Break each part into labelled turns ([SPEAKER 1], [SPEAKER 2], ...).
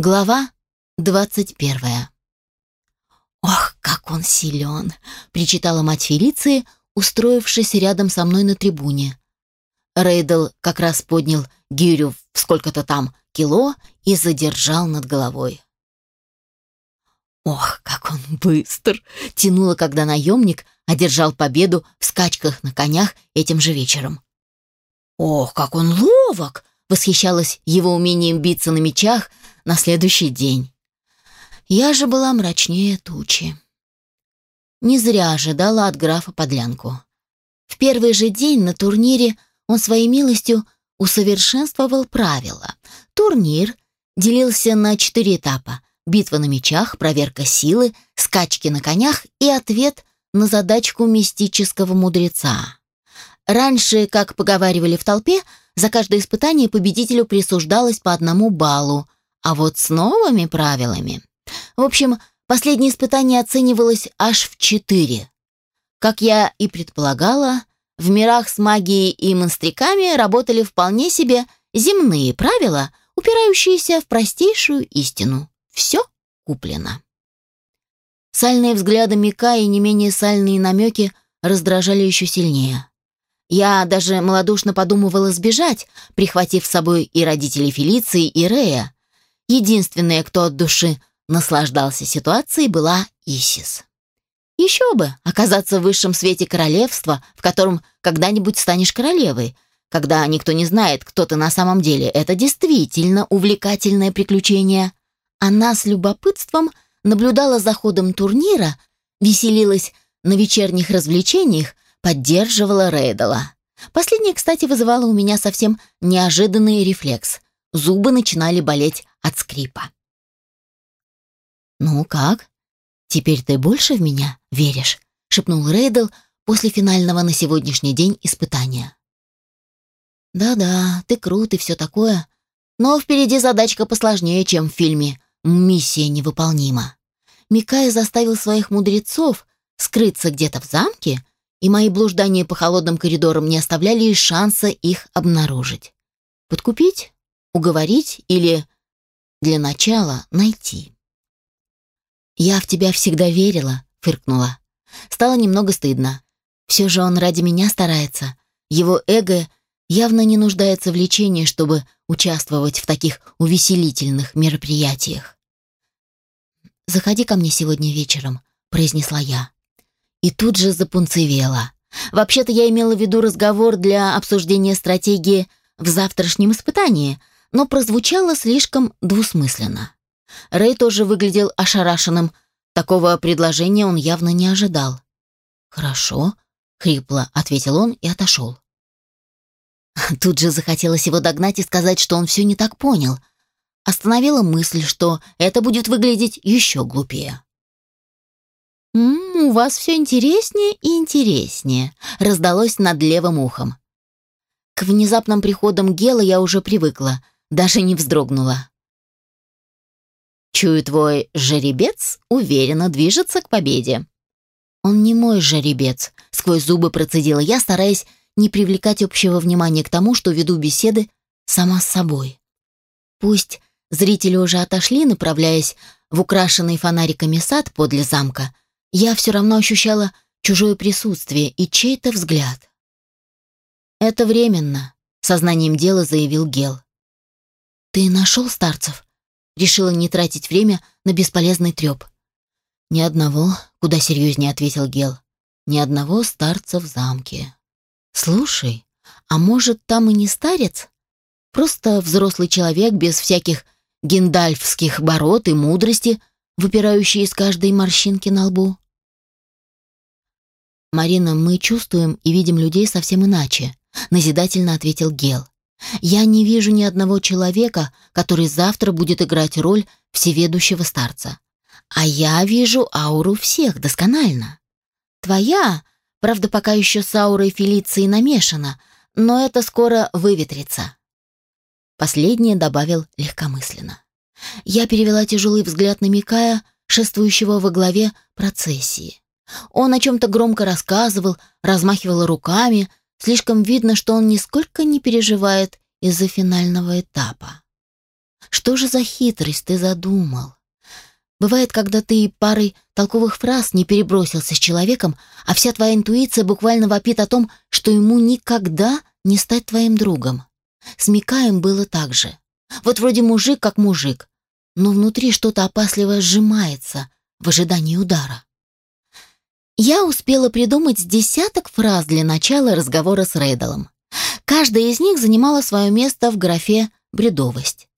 [SPEAKER 1] Глава 21. «Ох, как он силен!» — причитала мать Фелиции, устроившись рядом со мной на трибуне. Рейдл как раз поднял гирю в сколько-то там кило и задержал над головой. «Ох, как он быстр!» — тянуло, когда наемник одержал победу в скачках на конях этим же вечером. «Ох, как он ловок!» — восхищалась его умением биться на мечах — на следующий день. Я же была мрачнее тучи. Не зря ожидала от графа подлянку. В первый же день на турнире он своей милостью усовершенствовал правила. Турнир делился на четыре этапа. Битва на мечах, проверка силы, скачки на конях и ответ на задачку мистического мудреца. Раньше, как поговаривали в толпе, за каждое испытание победителю присуждалось по одному баллу – а вот с новыми правилами... В общем, последнее испытание оценивалось аж в четыре. Как я и предполагала, в мирах с магией и монстриками работали вполне себе земные правила, упирающиеся в простейшую истину. Все куплено. Сальные взгляды Мика и не менее сальные намеки раздражали еще сильнее. Я даже малодушно подумывала сбежать, прихватив с собой и родителей Фелиции, и Рея, Единственная, кто от души наслаждался ситуацией, была Исис. Еще бы оказаться в высшем свете королевства, в котором когда-нибудь станешь королевой, когда никто не знает, кто ты на самом деле. Это действительно увлекательное приключение. Она с любопытством наблюдала за ходом турнира, веселилась на вечерних развлечениях, поддерживала Рейдала. Последнее, кстати, вызывало у меня совсем неожиданный рефлекс зубы начинали болеть от скрипа. «Ну как? Теперь ты больше в меня веришь?» — шепнул Рейдл после финального на сегодняшний день испытания. «Да-да, ты крут и все такое, но впереди задачка посложнее, чем в фильме «Миссия невыполнима». Микая заставил своих мудрецов скрыться где-то в замке, и мои блуждания по холодным коридорам не оставляли шанса их обнаружить. Подкупить? уговорить или для начала найти. «Я в тебя всегда верила», — фыркнула. Стало немного стыдно. Все же он ради меня старается. Его эго явно не нуждается в лечении, чтобы участвовать в таких увеселительных мероприятиях. «Заходи ко мне сегодня вечером», — произнесла я. И тут же запунцевела. Вообще-то я имела в виду разговор для обсуждения стратегии в завтрашнем испытании — но прозвучало слишком двусмысленно. Рэй тоже выглядел ошарашенным. Такого предложения он явно не ожидал. «Хорошо», — хрипло ответил он и отошел. Тут же захотелось его догнать и сказать, что он все не так понял. Остановила мысль, что это будет выглядеть еще глупее. «М -м, «У вас все интереснее и интереснее», — раздалось над левым ухом. К внезапным приходам Гела я уже привыкла — даже не вздрогнула. «Чую, твой жеребец уверенно движется к победе». «Он не мой жеребец», — сквозь зубы процедила я, стараясь не привлекать общего внимания к тому, что веду беседы сама с собой. Пусть зрители уже отошли, направляясь в украшенный фонариками сад подле замка, я все равно ощущала чужое присутствие и чей-то взгляд. «Это временно», — сознанием дела заявил Гел. «Ты нашел старцев?» Решила не тратить время на бесполезный треп. «Ни одного», — куда серьезнее ответил Гел. «Ни одного старца в замке». «Слушай, а может, там и не старец? Просто взрослый человек без всяких гендальфских бород и мудрости, выпирающие из каждой морщинки на лбу?» «Марина, мы чувствуем и видим людей совсем иначе», — назидательно ответил Гел. Я не вижу ни одного человека, который завтра будет играть роль всеведущего старца. А я вижу ауру всех досконально. Твоя, правда, пока еще с аурой Фелиции намешана, но это скоро выветрится. Последнее добавил легкомысленно. Я перевела тяжелый взгляд на Микая, шествующего во главе процессии. Он о чем-то громко рассказывал, размахивал руками, Слишком видно, что он нисколько не переживает из-за финального этапа. Что же за хитрость ты задумал? Бывает, когда ты и парой толковых фраз не перебросился с человеком, а вся твоя интуиция буквально вопит о том, что ему никогда не стать твоим другом. С Микаем было так же. Вот вроде мужик как мужик, но внутри что-то опасливое сжимается в ожидании удара. Я успела придумать десяток фраз для начала разговора с Рейдалом. Каждая из них занимала свое место в графе «бредовость».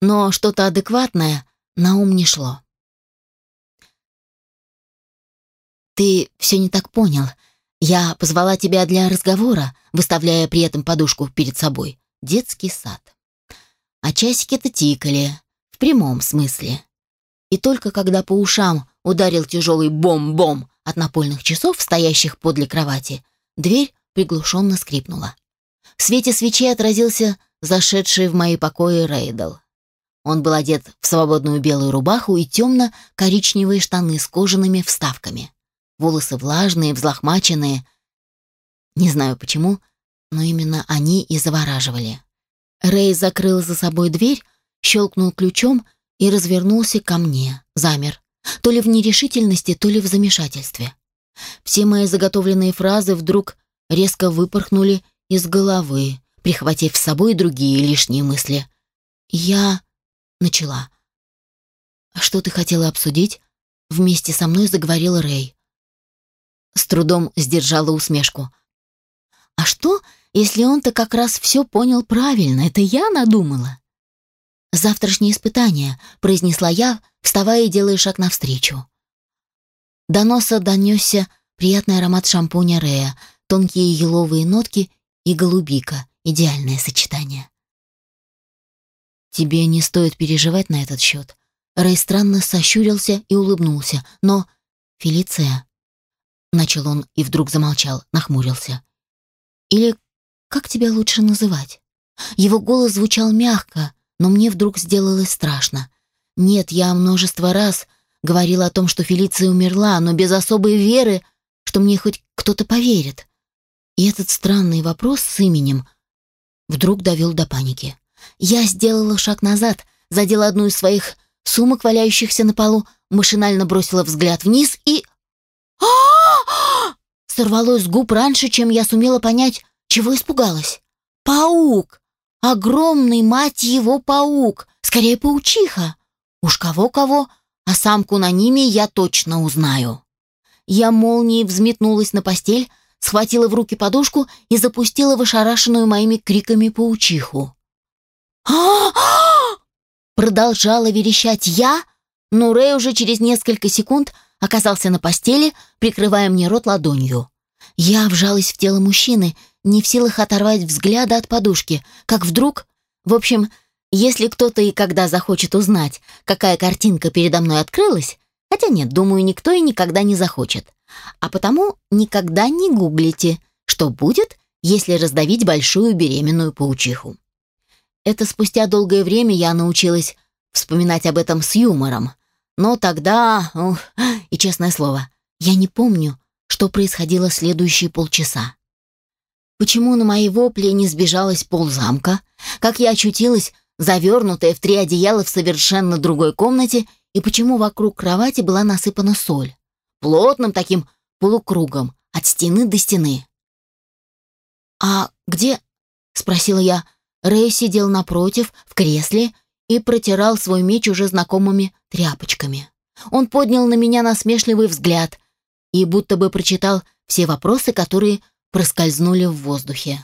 [SPEAKER 1] Но что-то адекватное на ум не шло. «Ты все не так понял. Я позвала тебя для разговора, выставляя при этом подушку перед собой. Детский сад. А часики-то тикали. В прямом смысле. И только когда по ушам ударил тяжелый бом-бом, от напольных часов, стоящих подле кровати, дверь приглушенно скрипнула. В свете свечей отразился зашедший в мои покои Рейдл. Он был одет в свободную белую рубаху и темно-коричневые штаны с кожаными вставками. Волосы влажные, взлохмаченные. Не знаю почему, но именно они и завораживали. Рей закрыл за собой дверь, щелкнул ключом и развернулся ко мне, замер то ли в нерешительности, то ли в замешательстве. Все мои заготовленные фразы вдруг резко выпорхнули из головы, прихватив с собой другие лишние мысли. Я начала. А «Что ты хотела обсудить?» Вместе со мной заговорил Рэй. С трудом сдержала усмешку. «А что, если он-то как раз все понял правильно? Это я надумала?» «Завтрашнее испытание», — произнесла я, вставая и делая шаг навстречу. До носа донесся приятный аромат шампуня Рея, тонкие еловые нотки и голубика — идеальное сочетание. «Тебе не стоит переживать на этот счет». Рэй странно сощурился и улыбнулся, но... «Фелиция...» Начал он и вдруг замолчал, нахмурился. «Или как тебя лучше называть?» Его голос звучал мягко, но мне вдруг сделалось страшно. Нет, я множество раз говорила о том, что Фелиция умерла, но без особой веры, что мне хоть кто-то поверит. И этот странный вопрос с именем вдруг довел до паники. Я сделала шаг назад, задела одну из своих сумок, валяющихся на полу, машинально бросила взгляд вниз и... Сорвалось с губ раньше, чем я сумела понять, чего испугалась. «Паук!» Огромный, мать его, паук, скорее паучиха. Уж кого-кого, а самку на ними я точно узнаю. Я молнией взметнулась на постель, схватила в руки подушку и запустила в ошарашенную моими криками паучиху. «А, а!» Продолжала верещать я, но Рэй уже через несколько секунд оказался на постели, прикрывая мне рот ладонью. Я вжалась в тело мужчины не в силах оторвать взгляда от подушки, как вдруг... В общем, если кто-то и когда захочет узнать, какая картинка передо мной открылась, хотя нет, думаю, никто и никогда не захочет. А потому никогда не гуглите, что будет, если раздавить большую беременную паучиху. Это спустя долгое время я научилась вспоминать об этом с юмором. Но тогда, ух, и честное слово, я не помню, что происходило следующие полчаса. Почему на мои вопли не сбежалось ползамка? Как я очутилась, завернутая в три одеяла в совершенно другой комнате, и почему вокруг кровати была насыпана соль? Плотным таким полукругом, от стены до стены. «А где?» — спросила я. Рэй сидел напротив, в кресле, и протирал свой меч уже знакомыми тряпочками. Он поднял на меня насмешливый взгляд и будто бы прочитал все вопросы, которые проскользнули в воздухе.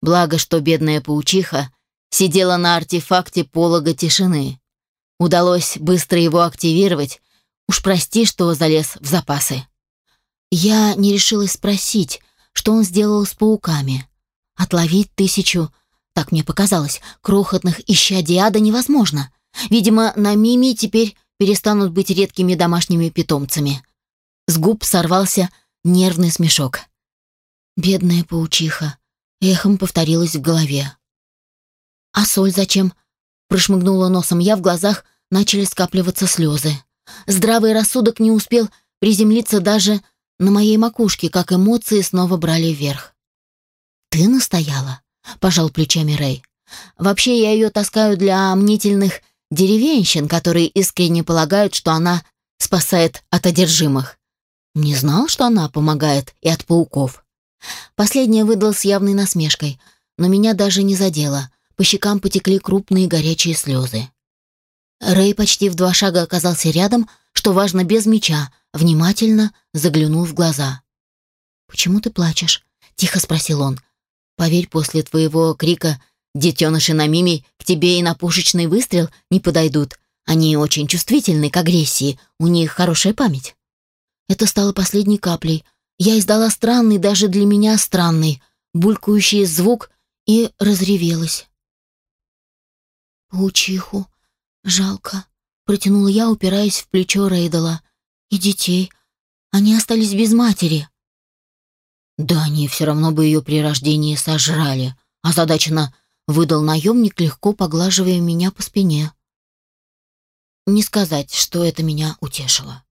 [SPEAKER 1] Благо, что бедная паучиха сидела на артефакте полога тишины. Удалось быстро его активировать. Уж прости, что залез в запасы. Я не решилась спросить, что он сделал с пауками. Отловить тысячу, так мне показалось, крохотных исчадий ада невозможно. Видимо, на Мими теперь перестанут быть редкими домашними питомцами. С губ сорвался нервный смешок. «Бедная паучиха!» — эхом повторилось в голове. «А соль зачем?» — прошмыгнула носом я, в глазах начали скапливаться слезы. Здравый рассудок не успел приземлиться даже на моей макушке, как эмоции снова брали вверх. «Ты настояла?» — пожал плечами Рэй. «Вообще я ее таскаю для мнительных деревенщин, которые искренне полагают, что она спасает от одержимых. Не знал, что она помогает и от пауков. Последнее выдал с явной насмешкой, но меня даже не задело. По щекам потекли крупные горячие слезы. Рэй почти в два шага оказался рядом, что важно, без меча, внимательно заглянул в глаза. «Почему ты плачешь?» — тихо спросил он. «Поверь, после твоего крика детеныши на мимий к тебе и на пушечный выстрел не подойдут. Они очень чувствительны к агрессии, у них хорошая память». Это стало последней каплей. Я издала странный, даже для меня странный, булькающий звук и разревелась. «Паучиху. Жалко», — протянула я, упираясь в плечо Рейдала. «И детей. Они остались без матери». «Да они все равно бы ее при рождении сожрали», — озадаченно выдал наемник, легко поглаживая меня по спине. Не сказать, что это меня утешило.